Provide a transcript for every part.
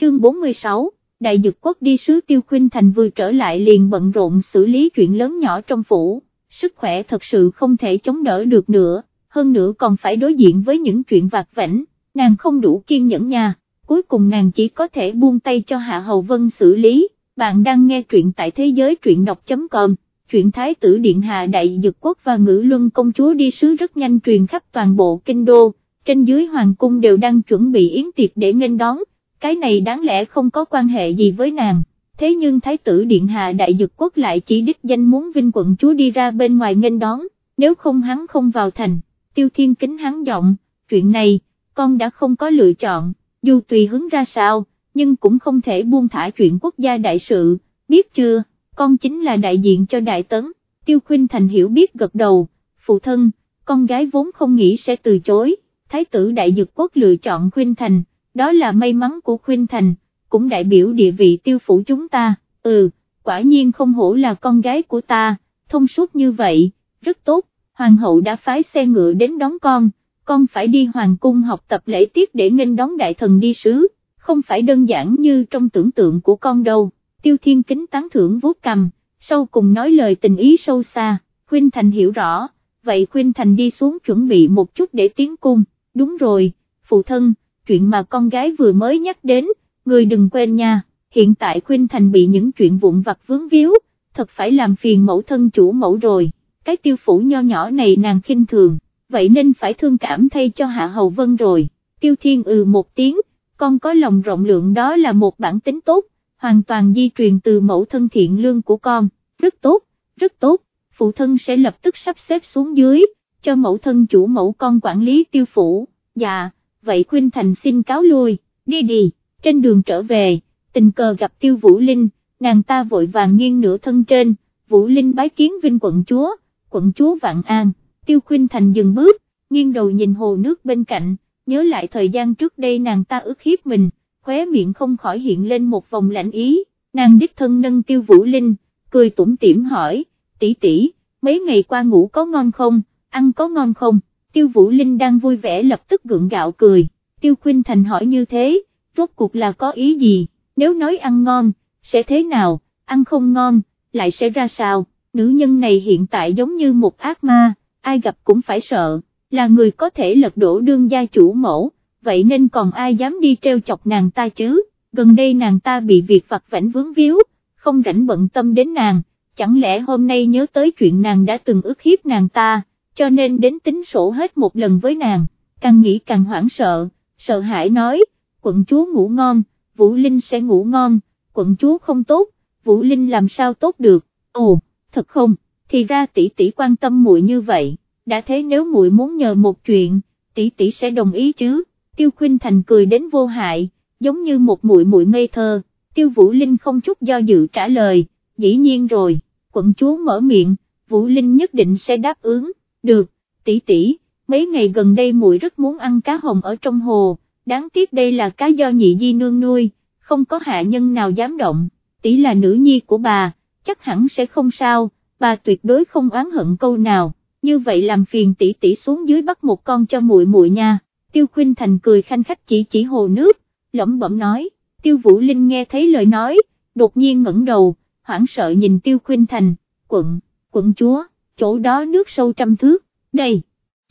chương 46, đại dực quốc đi sứ tiêu khuynh thành vừa trở lại liền bận rộn xử lý chuyện lớn nhỏ trong phủ, sức khỏe thật sự không thể chống đỡ được nữa, hơn nữa còn phải đối diện với những chuyện vặt vảnh, nàng không đủ kiên nhẫn nha, cuối cùng nàng chỉ có thể buông tay cho Hạ Hầu Vân xử lý, bạn đang nghe truyện tại thế giới truyện đọc.com. Chuyện Thái tử Điện Hạ Đại Dực Quốc và Ngữ Luân Công Chúa đi sứ rất nhanh truyền khắp toàn bộ kinh đô, trên dưới Hoàng Cung đều đang chuẩn bị yến tiệc để nghênh đón, cái này đáng lẽ không có quan hệ gì với nàng, thế nhưng Thái tử Điện Hạ Đại Dực Quốc lại chỉ đích danh muốn vinh quận chúa đi ra bên ngoài nghênh đón, nếu không hắn không vào thành, tiêu thiên kính hắn giọng, chuyện này, con đã không có lựa chọn, dù tùy hứng ra sao, nhưng cũng không thể buông thả chuyện quốc gia đại sự, biết chưa, con chính là đại diện cho đại tấn, tiêu khuyên thành hiểu biết gật đầu, phụ thân, con gái vốn không nghĩ sẽ từ chối, thái tử đại dực quốc lựa chọn khuyên thành, đó là may mắn của khuynh thành, cũng đại biểu địa vị tiêu phủ chúng ta, ừ, quả nhiên không hổ là con gái của ta, thông suốt như vậy, rất tốt, hoàng hậu đã phái xe ngựa đến đón con, con phải đi hoàng cung học tập lễ tiết để nghênh đón đại thần đi sứ, không phải đơn giản như trong tưởng tượng của con đâu, tiêu thiên kính tán thưởng vuốt cầm, sau cùng nói lời tình ý sâu xa, khuyên thành hiểu rõ, vậy khuyên thành đi xuống chuẩn bị một chút để tiến cung, đúng rồi, phụ thân, chuyện mà con gái vừa mới nhắc đến, người đừng quên nha, hiện tại Khuynh thành bị những chuyện vụn vặt vướng víu, thật phải làm phiền mẫu thân chủ mẫu rồi, cái tiêu phủ nho nhỏ này nàng khinh thường vậy nên phải thương cảm thay cho Hạ Hầu Vân rồi, Tiêu Thiên ừ một tiếng, con có lòng rộng lượng đó là một bản tính tốt, hoàn toàn di truyền từ mẫu thân thiện lương của con, rất tốt, rất tốt, phụ thân sẽ lập tức sắp xếp xuống dưới, cho mẫu thân chủ mẫu con quản lý tiêu phủ, dạ, vậy Khuynh Thành xin cáo lui, đi đi, trên đường trở về, tình cờ gặp tiêu Vũ Linh, nàng ta vội vàng nghiêng nửa thân trên, Vũ Linh bái kiến vinh quận chúa, quận chúa Vạn An. Tiêu Khuynh Thành dừng bước, nghiêng đầu nhìn hồ nước bên cạnh, nhớ lại thời gian trước đây nàng ta ức hiếp mình, khóe miệng không khỏi hiện lên một vòng lạnh ý, nàng đích thân nâng Tiêu Vũ Linh, cười tủm tỉm hỏi, tỷ tỷ, mấy ngày qua ngủ có ngon không, ăn có ngon không, Tiêu Vũ Linh đang vui vẻ lập tức gượng gạo cười, Tiêu Khuynh Thành hỏi như thế, rốt cuộc là có ý gì, nếu nói ăn ngon, sẽ thế nào, ăn không ngon, lại sẽ ra sao, nữ nhân này hiện tại giống như một ác ma ai gặp cũng phải sợ, là người có thể lật đổ đương gia chủ mẫu, vậy nên còn ai dám đi treo chọc nàng ta chứ, gần đây nàng ta bị việc vặt vảnh vướng víu, không rảnh bận tâm đến nàng, chẳng lẽ hôm nay nhớ tới chuyện nàng đã từng ức hiếp nàng ta, cho nên đến tính sổ hết một lần với nàng, càng nghĩ càng hoảng sợ, sợ hãi nói, quận chúa ngủ ngon, Vũ Linh sẽ ngủ ngon, quận chúa không tốt, Vũ Linh làm sao tốt được, ồ, thật không? thì ra tỷ tỷ quan tâm muội như vậy, đã thế nếu muội muốn nhờ một chuyện, tỷ tỷ sẽ đồng ý chứ, tiêu khuyên thành cười đến vô hại, giống như một muội muội ngây thơ, tiêu vũ linh không chút do dự trả lời, dĩ nhiên rồi, quận chúa mở miệng, vũ linh nhất định sẽ đáp ứng, được, tỷ tỷ, mấy ngày gần đây muội rất muốn ăn cá hồng ở trong hồ, đáng tiếc đây là cá do nhị di nương nuôi, không có hạ nhân nào dám động, tỷ là nữ nhi của bà, chắc hẳn sẽ không sao bà tuyệt đối không oán hận câu nào, như vậy làm phiền tỷ tỷ xuống dưới bắt một con cho muội muội nha, tiêu khuynh thành cười khanh khách chỉ chỉ hồ nước, lẩm bẩm nói, tiêu vũ linh nghe thấy lời nói, đột nhiên ngẩng đầu, hoảng sợ nhìn tiêu khuynh thành, quận, quận chúa, chỗ đó nước sâu trăm thước, đây,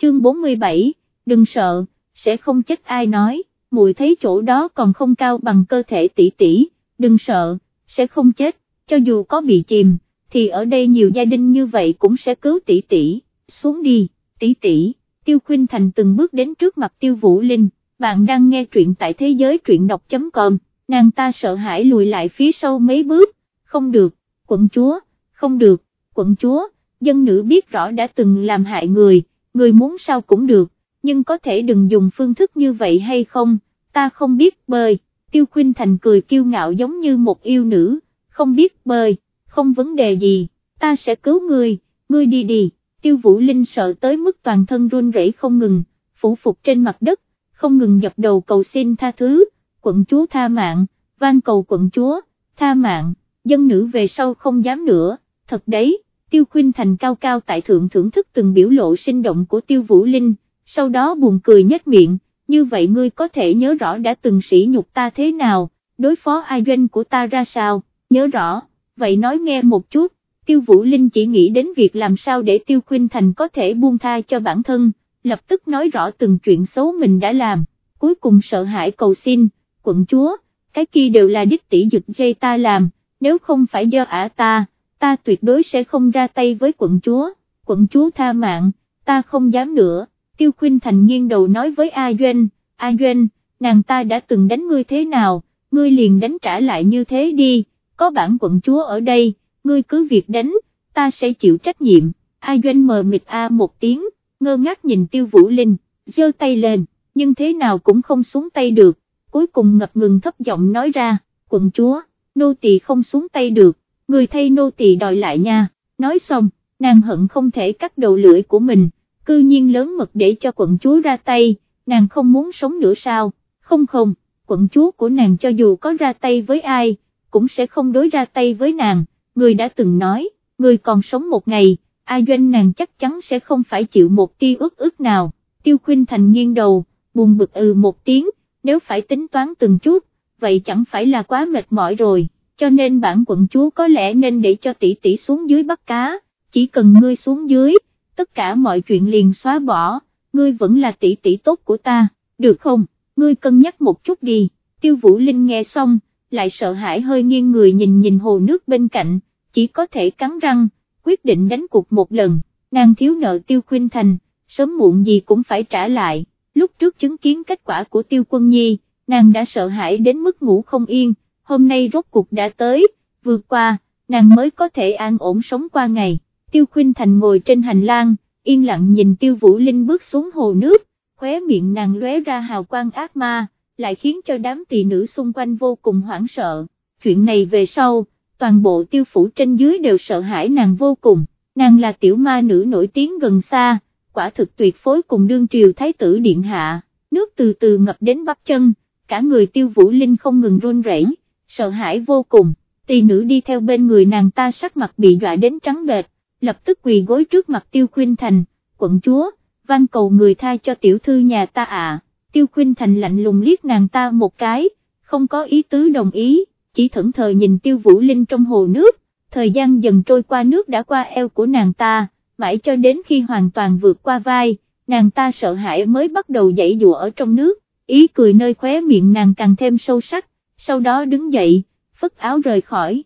chương 47, đừng sợ, sẽ không chết ai nói, mùi thấy chỗ đó còn không cao bằng cơ thể tỷ tỷ, đừng sợ, sẽ không chết, cho dù có bị chìm thì ở đây nhiều gia đình như vậy cũng sẽ cứu tỷ tỷ, xuống đi, tỷ tỷ, Tiêu Khuynh Thành từng bước đến trước mặt Tiêu Vũ Linh, bạn đang nghe truyện tại thế giới truyện đọc.com, nàng ta sợ hãi lùi lại phía sau mấy bước, không được, quận chúa, không được, quận chúa, dân nữ biết rõ đã từng làm hại người, người muốn sao cũng được, nhưng có thể đừng dùng phương thức như vậy hay không, ta không biết bơi, Tiêu khuyên Thành cười kiêu ngạo giống như một yêu nữ, không biết bơi không vấn đề gì, ta sẽ cứu ngươi, ngươi đi đi, tiêu vũ linh sợ tới mức toàn thân run rẩy không ngừng, phủ phục trên mặt đất, không ngừng dập đầu cầu xin tha thứ, quận chúa tha mạng, van cầu quận chúa, tha mạng, dân nữ về sau không dám nữa, thật đấy, tiêu Khuynh thành cao cao tại thượng thưởng thức từng biểu lộ sinh động của tiêu vũ linh, sau đó buồn cười nhếch miệng, như vậy ngươi có thể nhớ rõ đã từng sỉ nhục ta thế nào, đối phó ai doanh của ta ra sao, nhớ rõ, vậy nói nghe một chút, Tiêu Vũ Linh chỉ nghĩ đến việc làm sao để Tiêu Khuynh Thành có thể buông tha cho bản thân, lập tức nói rõ từng chuyện xấu mình đã làm, cuối cùng sợ hãi cầu xin, quận chúa, cái kia đều là đích tỷ dực dây ta làm, nếu không phải do ả ta, ta tuyệt đối sẽ không ra tay với quận chúa, quận chúa tha mạng, ta không dám nữa, Tiêu khuyên Thành nghiêng đầu nói với A Doanh, A Doanh, nàng ta đã từng đánh ngươi thế nào, ngươi liền đánh trả lại như thế đi, có bản quận chúa ở đây, ngươi cứ việc đánh, ta sẽ chịu trách nhiệm, A Doanh mờ mịt A một tiếng, ngơ ngác nhìn Tiêu Vũ Linh, giơ tay lên, nhưng thế nào cũng không xuống tay được, cuối cùng ngập ngừng thấp giọng nói ra, quận chúa, nô tỳ không xuống tay được, người thay nô tỳ đòi lại nha, nói xong, nàng hận không thể cắt đầu lưỡi của mình, cư nhiên lớn mật để cho quận chúa ra tay, nàng không muốn sống nữa sao, không không, quận chúa của nàng cho dù có ra tay với ai, cũng sẽ không đối ra tay với nàng, người đã từng nói, người còn sống một ngày, ai doanh nàng chắc chắn sẽ không phải chịu một tia ức ức nào, tiêu khuyên thành nghiêng đầu, buồn bực ừ một tiếng, nếu phải tính toán từng chút, vậy chẳng phải là quá mệt mỏi rồi, cho nên bản quận chúa có lẽ nên để cho tỷ tỷ xuống dưới bắt cá, chỉ cần ngươi xuống dưới, tất cả mọi chuyện liền xóa bỏ, ngươi vẫn là tỷ tỷ tốt của ta, được không, ngươi cân nhắc một chút đi, tiêu vũ linh nghe xong, lại sợ hãi hơi nghiêng người nhìn nhìn hồ nước bên cạnh, chỉ có thể cắn răng, quyết định đánh cuộc một lần, nàng thiếu nợ tiêu khuyên thành, sớm muộn gì cũng phải trả lại, lúc trước chứng kiến kết quả của tiêu quân nhi, nàng đã sợ hãi đến mức ngủ không yên, hôm nay rốt cuộc đã tới, vượt qua, nàng mới có thể an ổn sống qua ngày, tiêu khuyên thành ngồi trên hành lang, yên lặng nhìn tiêu vũ linh bước xuống hồ nước, khóe miệng nàng lóe ra hào quang ác ma, lại khiến cho đám tỳ nữ xung quanh vô cùng hoảng sợ, chuyện này về sau, toàn bộ tiêu phủ trên dưới đều sợ hãi nàng vô cùng, nàng là tiểu ma nữ nổi tiếng gần xa, quả thực tuyệt phối cùng đương triều thái tử điện hạ, nước từ từ ngập đến bắp chân, cả người tiêu vũ linh không ngừng run rẩy, sợ hãi vô cùng, tỳ nữ đi theo bên người nàng ta sắc mặt bị dọa đến trắng bệch, lập tức quỳ gối trước mặt tiêu khuyên thành, quận chúa, van cầu người tha cho tiểu thư nhà ta à, tiêu khuyên thành lạnh lùng liếc nàng ta một cái, không có ý tứ đồng ý, chỉ thẫn thờ nhìn tiêu vũ linh trong hồ nước, thời gian dần trôi qua nước đã qua eo của nàng ta, mãi cho đến khi hoàn toàn vượt qua vai, nàng ta sợ hãi mới bắt đầu dậy dụa ở trong nước, ý cười nơi khóe miệng nàng càng thêm sâu sắc, sau đó đứng dậy, phất áo rời khỏi.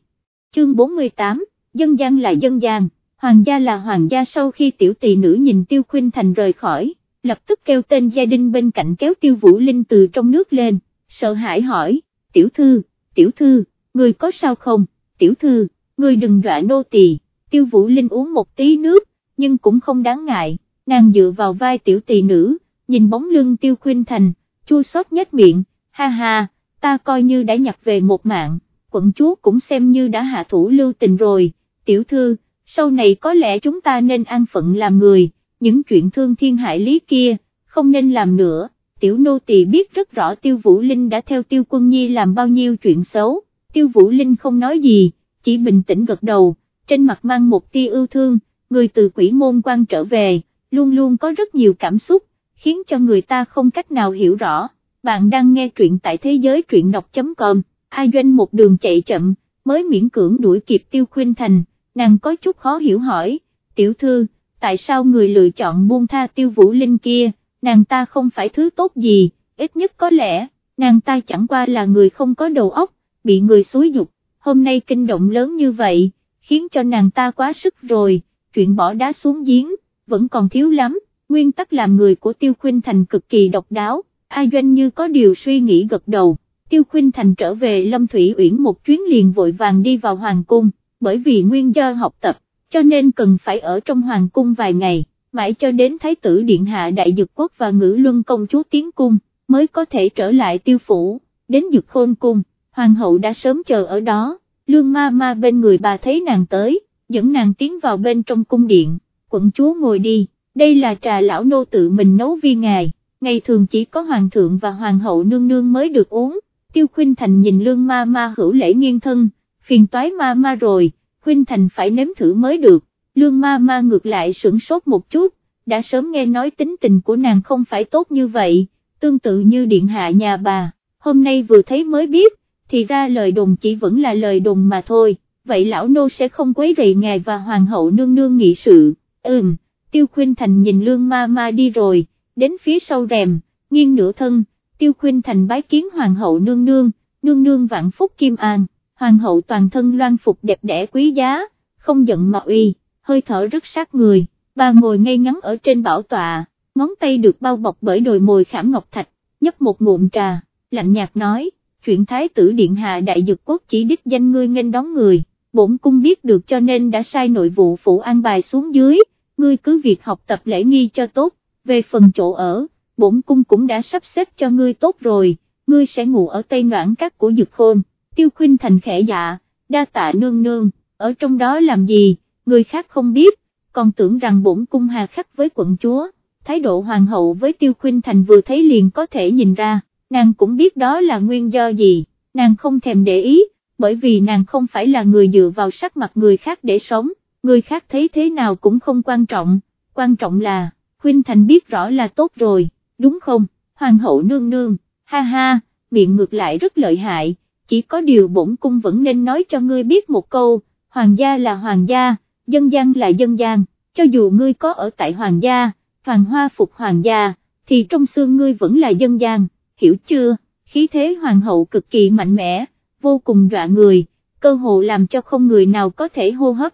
Chương 48, dân gian là dân gian, hoàng gia là hoàng gia sau khi tiểu tỳ nữ nhìn tiêu Khuynh thành rời khỏi, lập tức kêu tên gia đình bên cạnh kéo tiêu vũ linh từ trong nước lên, sợ hãi hỏi, tiểu thư, tiểu thư, người có sao không, tiểu thư, người đừng dọa nô tỳ. tiêu vũ linh uống một tí nước, nhưng cũng không đáng ngại, nàng dựa vào vai tiểu tỳ nữ, nhìn bóng lưng tiêu Khuynh thành, chua xót nhếch miệng, ha ha, ta coi như đã nhặt về một mạng, quận chúa cũng xem như đã hạ thủ lưu tình rồi, tiểu thư, sau này có lẽ chúng ta nên an phận làm người, những chuyện thương thiên hại lý kia, không nên làm nữa, tiểu nô tỳ biết rất rõ tiêu vũ linh đã theo tiêu quân nhi làm bao nhiêu chuyện xấu, tiêu vũ linh không nói gì, chỉ bình tĩnh gật đầu, trên mặt mang một tia ưu thương, người từ quỷ môn quan trở về, luôn luôn có rất nhiều cảm xúc, khiến cho người ta không cách nào hiểu rõ. Bạn đang nghe truyện tại thế giới truyện đọc.com, ai doanh một đường chạy chậm, mới miễn cưỡng đuổi kịp tiêu khuyên thành, nàng có chút khó hiểu hỏi, tiểu thư, tại sao người lựa chọn buông tha tiêu vũ linh kia, nàng ta không phải thứ tốt gì, ít nhất có lẽ, nàng ta chẳng qua là người không có đầu óc, bị người xúi dục, hôm nay kinh động lớn như vậy, khiến cho nàng ta quá sức rồi, chuyện bỏ đá xuống giếng, vẫn còn thiếu lắm, nguyên tắc làm người của Tiêu Khuynh Thành cực kỳ độc đáo, A Doanh như có điều suy nghĩ gật đầu, Tiêu Khuynh Thành trở về Lâm Thủy Uyển một chuyến liền vội vàng đi vào Hoàng Cung, bởi vì nguyên do học tập, cho nên cần phải ở trong Hoàng Cung vài ngày, mãi cho đến Thái tử Điện Hạ Đại Dực Quốc và Ngữ Luân Công Chúa Tiến Cung, mới có thể trở lại Tiêu Phủ, đến Dực Khôn Cung, Hoàng hậu đã sớm chờ ở đó, Lương Ma Ma bên người bà thấy nàng tới, dẫn nàng tiến vào bên trong cung điện, quận chúa ngồi đi, đây là trà lão nô tự mình nấu vi ngài, ngày thường chỉ có hoàng thượng và hoàng hậu nương nương mới được uống, tiêu khuyên thành nhìn lương ma ma hữu lễ nghiêng thân, phiền toái ma ma rồi, khuyên thành phải nếm thử mới được, lương ma ma ngược lại sửng sốt một chút, đã sớm nghe nói tính tình của nàng không phải tốt như vậy, tương tự như điện hạ nhà bà, hôm nay vừa thấy mới biết, thì ra lời đồn chỉ vẫn là lời đồn mà thôi, vậy lão nô sẽ không quấy rầy ngài và hoàng hậu nương nương nghị sự, ừm, tiêu khuyên thành nhìn lương ma ma đi rồi, đến phía sau rèm, nghiêng nửa thân, tiêu khuyên thành bái kiến hoàng hậu nương nương, nương nương vạn phúc kim an, hoàng hậu toàn thân loan phục đẹp đẽ quý giá, không giận mà uy, hơi thở rất sát người, bà ngồi ngay ngắn ở trên bảo tọa, ngón tay được bao bọc bởi đồi mồi khảm ngọc thạch, nhấp một ngụm trà, lạnh nhạt nói, chuyện thái tử điện hạ đại dực quốc chỉ đích danh ngươi nghênh đón người, bổn cung biết được cho nên đã sai nội vụ phủ an bài xuống dưới, ngươi cứ việc học tập lễ nghi cho tốt, về phần chỗ ở, bổn cung cũng đã sắp xếp cho ngươi tốt rồi, ngươi sẽ ngủ ở tây noãn các của dực khôn, tiêu khuyên thành khẽ dạ, đa tạ nương nương, ở trong đó làm gì, người khác không biết, còn tưởng rằng bổn cung hà khắc với quận chúa, thái độ hoàng hậu với tiêu khuyên thành vừa thấy liền có thể nhìn ra, nàng cũng biết đó là nguyên do gì, nàng không thèm để ý, bởi vì nàng không phải là người dựa vào sắc mặt người khác để sống, người khác thấy thế nào cũng không quan trọng, quan trọng là, khuyên thành biết rõ là tốt rồi, đúng không, hoàng hậu nương nương, ha ha, miệng ngược lại rất lợi hại, chỉ có điều bổn cung vẫn nên nói cho ngươi biết một câu, hoàng gia là hoàng gia, dân gian là dân gian, cho dù ngươi có ở tại hoàng gia, hoàng hoa phục hoàng gia, thì trong xương ngươi vẫn là dân gian, hiểu chưa, khí thế hoàng hậu cực kỳ mạnh mẽ, vô cùng dọa người, cơ hồ làm cho không người nào có thể hô hấp.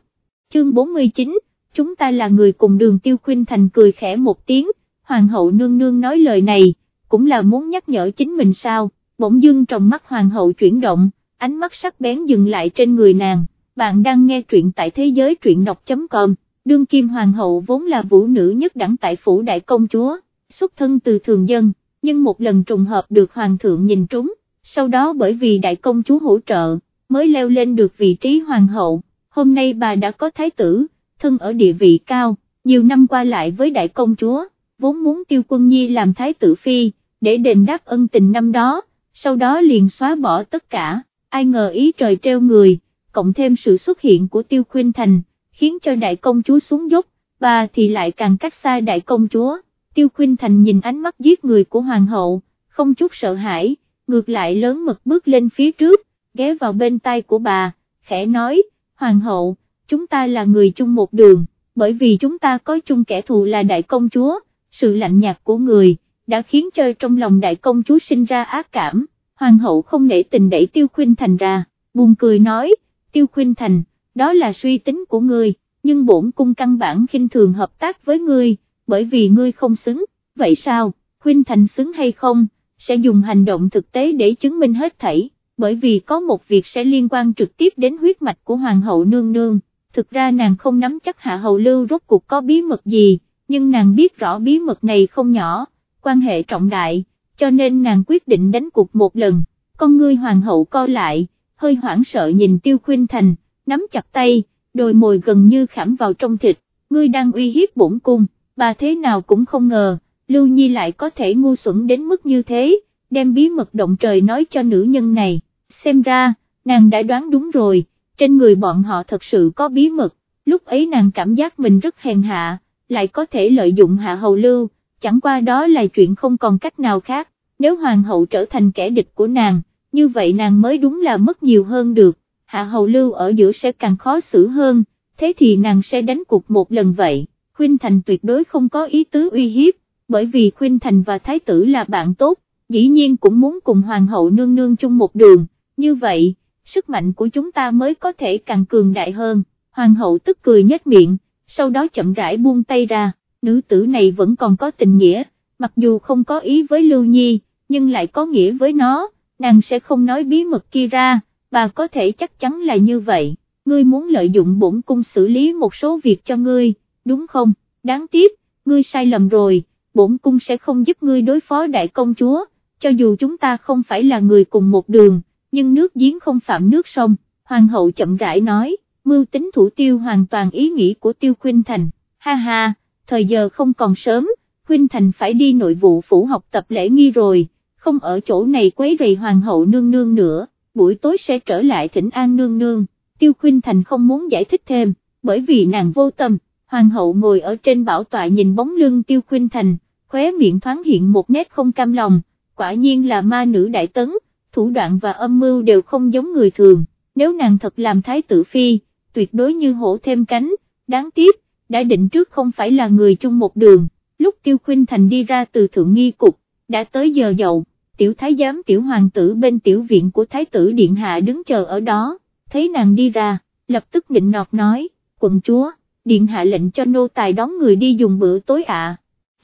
Chương 49, chúng ta là người cùng đường tiêu khuyên thành cười khẽ một tiếng, hoàng hậu nương nương nói lời này, cũng là muốn nhắc nhở chính mình sao, bỗng dưng trong mắt hoàng hậu chuyển động, ánh mắt sắc bén dừng lại trên người nàng, bạn đang nghe truyện tại thế giới truyện đọc.com, đương kim hoàng hậu vốn là vũ nữ nhất đẳng tại phủ đại công chúa, xuất thân từ thường dân, nhưng một lần trùng hợp được hoàng thượng nhìn trúng, sau đó bởi vì đại công chúa hỗ trợ, mới leo lên được vị trí hoàng hậu, hôm nay bà đã có thái tử, thân ở địa vị cao, nhiều năm qua lại với đại công chúa, vốn muốn tiêu quân nhi làm thái tử phi, để đền đáp ân tình năm đó, sau đó liền xóa bỏ tất cả, ai ngờ ý trời treo người, cộng thêm sự xuất hiện của tiêu khuyên thành, khiến cho đại công chúa xuống dốc, bà thì lại càng cách xa đại công chúa, tiêu khuyên thành nhìn ánh mắt giết người của hoàng hậu, không chút sợ hãi, ngược lại lớn mật bước lên phía trước, ghé vào bên tay của bà, khẽ nói, hoàng hậu, chúng ta là người chung một đường, bởi vì chúng ta có chung kẻ thù là đại công chúa, sự lạnh nhạt của người, đã khiến cho trong lòng đại công chúa sinh ra ác cảm, hoàng hậu không nể tình đẩy tiêu khuyên thành ra, buồn cười nói, tiêu khuyên thành, đó là suy tính của ngươi, nhưng bổn cung căn bản khinh thường hợp tác với ngươi, bởi vì ngươi không xứng, vậy sao, khuyên thành xứng hay không, sẽ dùng hành động thực tế để chứng minh hết thảy, bởi vì có một việc sẽ liên quan trực tiếp đến huyết mạch của hoàng hậu nương nương, thực ra nàng không nắm chắc hạ hầu lưu rốt cuộc có bí mật gì, nhưng nàng biết rõ bí mật này không nhỏ, quan hệ trọng đại, cho nên nàng quyết định đánh cuộc một lần, con ngươi hoàng hậu co lại, hơi hoảng sợ nhìn tiêu khuyên thành, nắm chặt tay, đôi mồi gần như khảm vào trong thịt, ngươi đang uy hiếp bổn cung, bà thế nào cũng không ngờ, Lưu Nhi lại có thể ngu xuẩn đến mức như thế, đem bí mật động trời nói cho nữ nhân này, xem ra, nàng đã đoán đúng rồi, trên người bọn họ thật sự có bí mật, lúc ấy nàng cảm giác mình rất hèn hạ, lại có thể lợi dụng hạ hầu lưu, chẳng qua đó là chuyện không còn cách nào khác, nếu hoàng hậu trở thành kẻ địch của nàng, như vậy nàng mới đúng là mất nhiều hơn được, hạ hầu lưu ở giữa sẽ càng khó xử hơn, thế thì nàng sẽ đánh cuộc một lần vậy, khuyên Thành tuyệt đối không có ý tứ uy hiếp, bởi vì khuyên Thành và Thái tử là bạn tốt, dĩ nhiên cũng muốn cùng Hoàng hậu nương nương chung một đường, như vậy, sức mạnh của chúng ta mới có thể càng cường đại hơn, Hoàng hậu tức cười nhếch miệng, sau đó chậm rãi buông tay ra, nữ tử này vẫn còn có tình nghĩa, mặc dù không có ý với Lưu Nhi, nhưng lại có nghĩa với nó, nàng sẽ không nói bí mật kia ra, bà có thể chắc chắn là như vậy, ngươi muốn lợi dụng bổn cung xử lý một số việc cho ngươi, đúng không, đáng tiếc, ngươi sai lầm rồi, bổn cung sẽ không giúp ngươi đối phó đại công chúa, cho dù chúng ta không phải là người cùng một đường, nhưng nước giếng không phạm nước sông, hoàng hậu chậm rãi nói, mưu tính thủ tiêu hoàn toàn ý nghĩ của tiêu khuyên thành, ha ha, thời giờ không còn sớm, khuyên thành phải đi nội vụ phủ học tập lễ nghi rồi, không ở chỗ này quấy rầy hoàng hậu nương nương nữa, buổi tối sẽ trở lại thỉnh an nương nương, tiêu khuyên thành không muốn giải thích thêm, bởi vì nàng vô tâm, hoàng hậu ngồi ở trên bảo tọa nhìn bóng lưng tiêu khuyên thành, khóe miệng thoáng hiện một nét không cam lòng, quả nhiên là ma nữ đại tấn, thủ đoạn và âm mưu đều không giống người thường, nếu nàng thật làm thái tử phi, tuyệt đối như hổ thêm cánh, đáng tiếc, đã định trước không phải là người chung một đường, lúc Tiêu Khuynh Thành đi ra từ thượng nghi cục, đã tới giờ dậu, tiểu thái giám tiểu hoàng tử bên tiểu viện của thái tử điện hạ đứng chờ ở đó, thấy nàng đi ra, lập tức định nọt nói, quận chúa, điện hạ lệnh cho nô tài đón người đi dùng bữa tối ạ.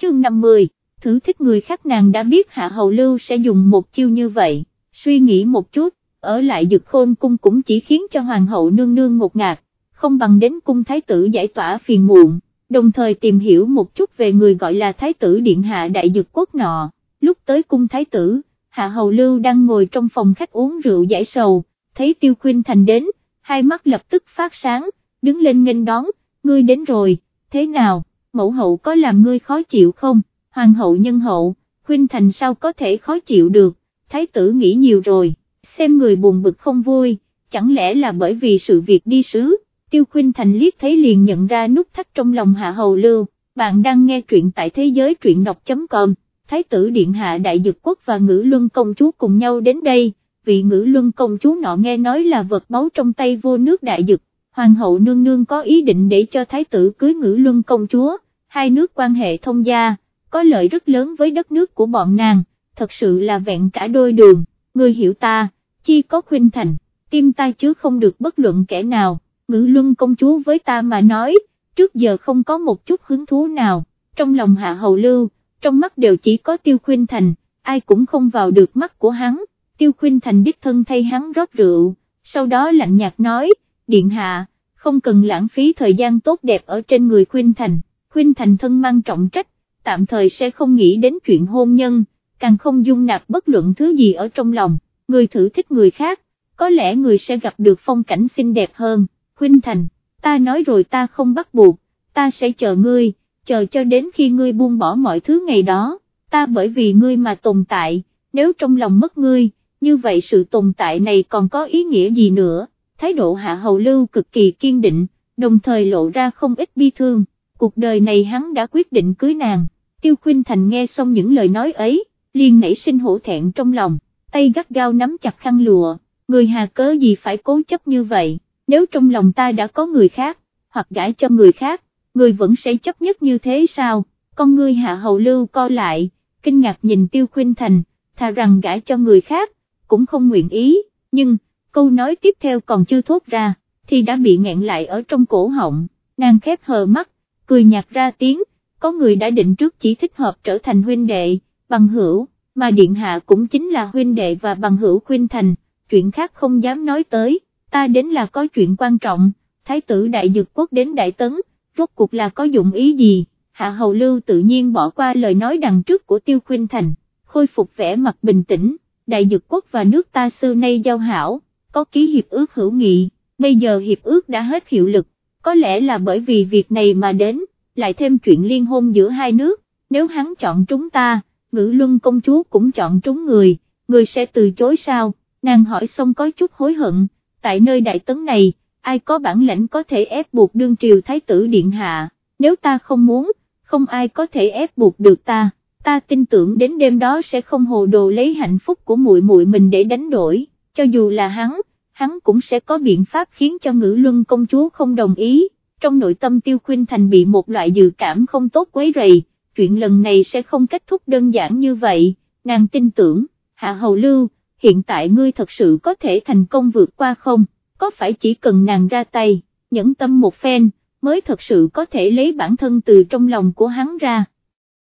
Chương 50, thử thích người khác nàng đã biết hạ hầu lưu sẽ dùng một chiêu như vậy, suy nghĩ một chút, ở lại dực khôn cung cũng chỉ khiến cho hoàng hậu nương nương ngột ngạt, không bằng đến cung thái tử giải tỏa phiền muộn, đồng thời tìm hiểu một chút về người gọi là thái tử điện hạ đại dực quốc nọ, lúc tới cung thái tử, hạ hầu lưu đang ngồi trong phòng khách uống rượu giải sầu, thấy tiêu khuyên thành đến, hai mắt lập tức phát sáng, đứng lên nghênh đón, ngươi đến rồi, thế nào, mẫu hậu có làm ngươi khó chịu không, hoàng hậu nhân hậu, khuyên thành sao có thể khó chịu được, thái tử nghĩ nhiều rồi, xem người buồn bực không vui, chẳng lẽ là bởi vì sự việc đi sứ, tiêu khuyên thành liếc thấy liền nhận ra nút thắt trong lòng hạ hầu lưu, bạn đang nghe truyện tại thế giới truyện đọc.com, thái tử điện hạ đại dực quốc và ngữ luân công chúa cùng nhau đến đây, vị ngữ luân công chúa nọ nghe nói là vật báu trong tay vô nước đại dực, hoàng hậu nương nương có ý định để cho thái tử cưới ngữ luân công chúa, hai nước quan hệ thông gia, có lợi rất lớn với đất nước của bọn nàng, thật sự là vẹn cả đôi đường, người hiểu ta, chi có khuyên thành, tim ta chứ không được bất luận kẻ nào, ngữ luân công chúa với ta mà nói, trước giờ không có một chút hứng thú nào, trong lòng hạ hầu lưu, trong mắt đều chỉ có tiêu khuyên thành, ai cũng không vào được mắt của hắn, tiêu khuyên thành đích thân thay hắn rót rượu, sau đó lạnh nhạt nói, điện hạ, không cần lãng phí thời gian tốt đẹp ở trên người khuyên thành, khuyên thành thân mang trọng trách, tạm thời sẽ không nghĩ đến chuyện hôn nhân, càng không dung nạp bất luận thứ gì ở trong lòng, người thử thích người khác, có lẽ người sẽ gặp được phong cảnh xinh đẹp hơn, khuyên thành, ta nói rồi ta không bắt buộc, ta sẽ chờ ngươi, chờ cho đến khi ngươi buông bỏ mọi thứ ngày đó, ta bởi vì ngươi mà tồn tại, nếu trong lòng mất ngươi, như vậy sự tồn tại này còn có ý nghĩa gì nữa, thái độ hạ hầu lưu cực kỳ kiên định, đồng thời lộ ra không ít bi thương, cuộc đời này hắn đã quyết định cưới nàng, tiêu khuyên thành nghe xong những lời nói ấy, liền nảy sinh hổ thẹn trong lòng, tay gắt gao nắm chặt khăn lụa, người hà cớ gì phải cố chấp như vậy, nếu trong lòng ta đã có người khác, hoặc gãi cho người khác, người vẫn sẽ chấp nhất như thế sao, con ngươi hạ hầu lưu co lại, kinh ngạc nhìn tiêu khuyên thành, thà rằng gãi cho người khác, cũng không nguyện ý, nhưng, câu nói tiếp theo còn chưa thốt ra, thì đã bị nghẹn lại ở trong cổ họng, nàng khép hờ mắt, cười nhạt ra tiếng, có người đã định trước chỉ thích hợp trở thành huynh đệ, bằng hữu, mà điện hạ cũng chính là huynh đệ và bằng hữu khuyên thành, chuyện khác không dám nói tới, ta đến là có chuyện quan trọng, thái tử đại dược quốc đến đại tấn, rốt cuộc là có dụng ý gì, hạ hầu lưu tự nhiên bỏ qua lời nói đằng trước của tiêu khuyên thành, khôi phục vẻ mặt bình tĩnh, đại dược quốc và nước ta xưa nay giao hảo, có ký hiệp ước hữu nghị, bây giờ hiệp ước đã hết hiệu lực, có lẽ là bởi vì việc này mà đến, lại thêm chuyện liên hôn giữa hai nước, nếu hắn chọn chúng ta, ngữ luân công chúa cũng chọn trúng người, người sẽ từ chối sao, nàng hỏi xong có chút hối hận, tại nơi đại tấn này, ai có bản lãnh có thể ép buộc đương triều thái tử điện hạ, nếu ta không muốn, không ai có thể ép buộc được ta, ta tin tưởng đến đêm đó sẽ không hồ đồ lấy hạnh phúc của muội muội mình để đánh đổi, cho dù là hắn, hắn cũng sẽ có biện pháp khiến cho ngữ luân công chúa không đồng ý, trong nội tâm tiêu khuyên thành bị một loại dự cảm không tốt quấy rầy, chuyện lần này sẽ không kết thúc đơn giản như vậy, nàng tin tưởng, hạ hầu lưu, hiện tại ngươi thật sự có thể thành công vượt qua không, có phải chỉ cần nàng ra tay, nhẫn tâm một phen, mới thật sự có thể lấy bản thân từ trong lòng của hắn ra.